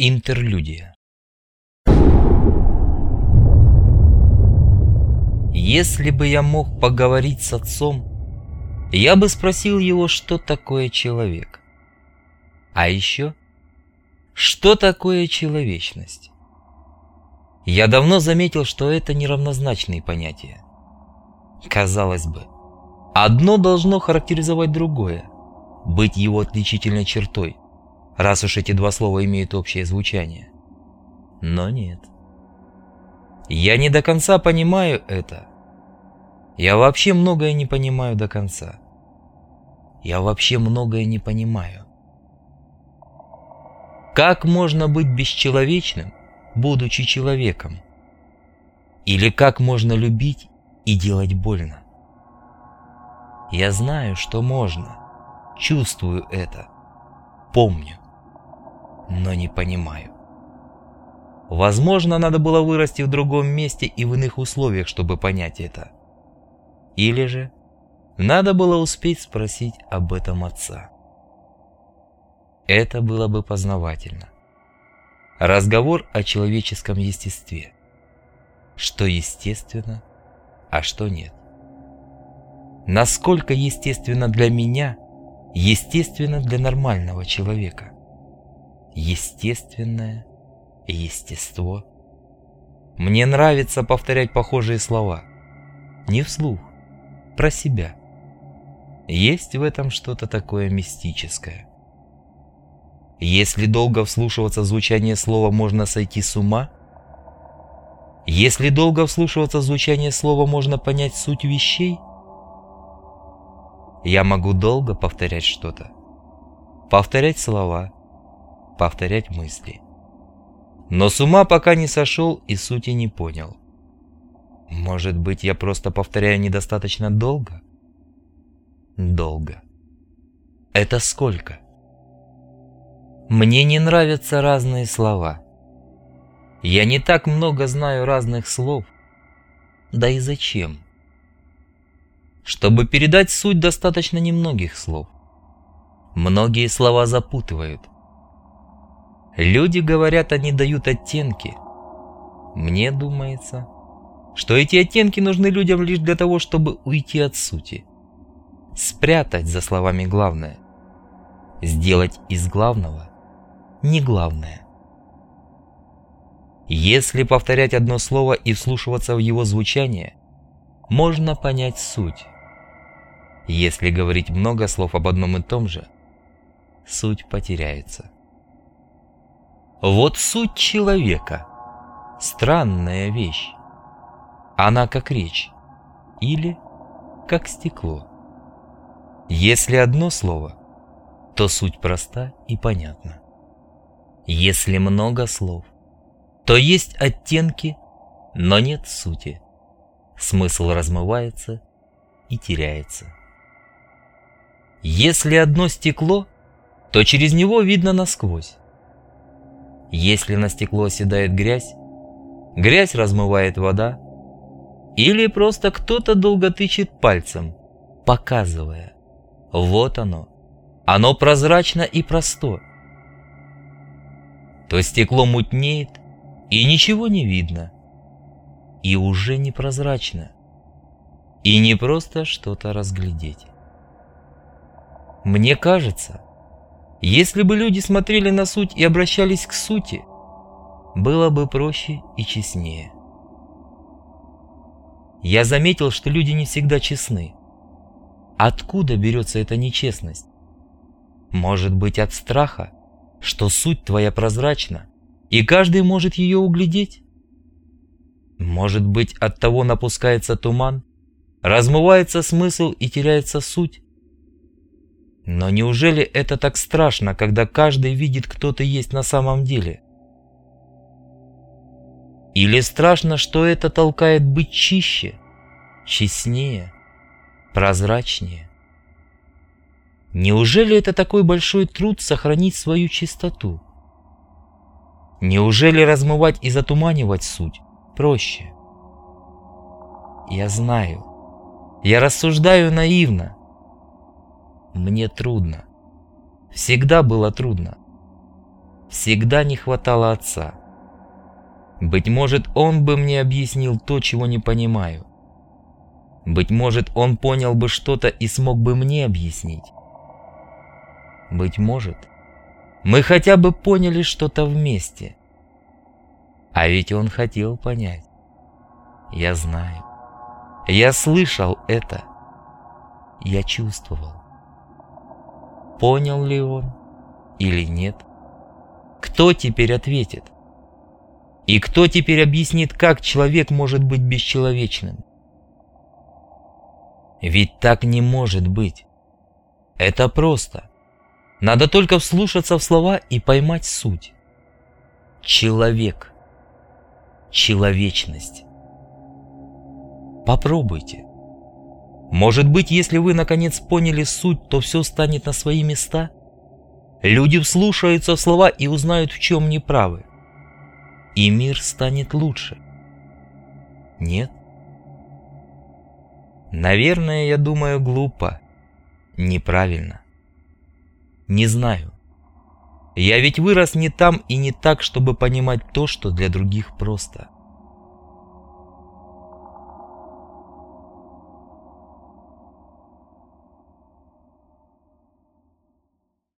Интерлюдия Если бы я мог поговорить с отцом, я бы спросил его, что такое человек. А еще, что такое человечность? Я давно заметил, что это неравнозначные понятия. Казалось бы, одно должно характеризовать другое, быть его отличительной чертой – раз уж эти два слова имеют общее звучание. Но нет. Я не до конца понимаю это. Я вообще многое не понимаю до конца. Я вообще многое не понимаю. Как можно быть бесчеловечным, будучи человеком? Или как можно любить и делать больно? Я знаю, что можно. Чувствую это. Помню но не понимаю. Возможно, надо было вырасти в другом месте и в иных условиях, чтобы понять это. Или же надо было успеть спросить об этом отца. Это было бы познавательно. Разговор о человеческом естестве. Что естественно, а что нет. Насколько естественно для меня, естественно для нормального человека естественное естество. Мне нравится повторять похожие слова. Не вслух, про себя. Есть в этом что-то такое мистическое. Если долго вслушиваться в звучание слова, можно сойти с ума. Если долго вслушиваться в звучание слова, можно понять суть вещей. Я могу долго повторять что-то. Повторять слова – повторять мысли. Но с ума пока не сошел и сути не понял. Может быть, я просто повторяю недостаточно долго? Долго. Это сколько? Мне не нравятся разные слова. Я не так много знаю разных слов. Да и зачем? Чтобы передать суть, достаточно немногих слов. Многие слова запутывают – Люди говорят, они дают оттенки. Мне думается, что эти оттенки нужны людям лишь для того, чтобы уйти от сути. Спрятать за словами главное. Сделать из главного не главное. Если повторять одно слово и вслушиваться в его звучание, можно понять суть. Если говорить много слов об одном и том же, суть потеряется. Вот суть человека. Странная вещь. Она как речь или как стекло. Если одно слово, то суть проста и понятна. Если много слов, то есть оттенки, но нет сути. Смысл размывается и теряется. Если одно стекло, то через него видно насквозь. Если на стекло оседает грязь, грязь размывает вода, или просто кто-то долго тычет пальцем, показывая. Вот оно. Оно прозрачно и просто. То стекло мутнеет, и ничего не видно. И уже непрозрачно. И не просто что-то разглядеть. Мне кажется, если бы люди смотрели на суть и обращались к сути, было бы проще и честнее. Я заметил, что люди не всегда честны. Откуда берется эта нечестность? Может быть от страха, что суть твоя прозрачна, и каждый может ее углядеть? Может быть от того напускается туман, размывается смысл и теряется суть? Но неужели это так страшно, когда каждый видит, кто ты есть на самом деле? Или страшно, что это толкает быть чище, честнее, прозрачнее? Неужели это такой большой труд сохранить свою чистоту? Неужели размывать и затуманивать суть проще? Я знаю. Я рассуждаю наивно. Мне трудно. Всегда было трудно. всегда не хватало отца. Быть может, он бы мне объяснил то, чего не понимаю. Быть может, он понял бы что-то и смог бы мне объяснить. Быть может, мы хотя бы поняли что-то вместе. А ведь он хотел понять. Я знаю. Я слышал это. Я чувствовал. Понял ли он или нет? Кто теперь ответит? И кто теперь объяснит, как человек может быть бесчеловечным? Ведь так не может быть. Это просто. Надо только вслушаться в слова и поймать суть. Человек. Человечность. Попробуйте. Может быть, если вы наконец поняли суть, то все станет на свои места? Люди вслушаются в слова и узнают, в чем неправы. И мир станет лучше. Нет? Наверное, я думаю глупо, неправильно. Не знаю. Я ведь вырос не там и не так, чтобы понимать то, что для других просто.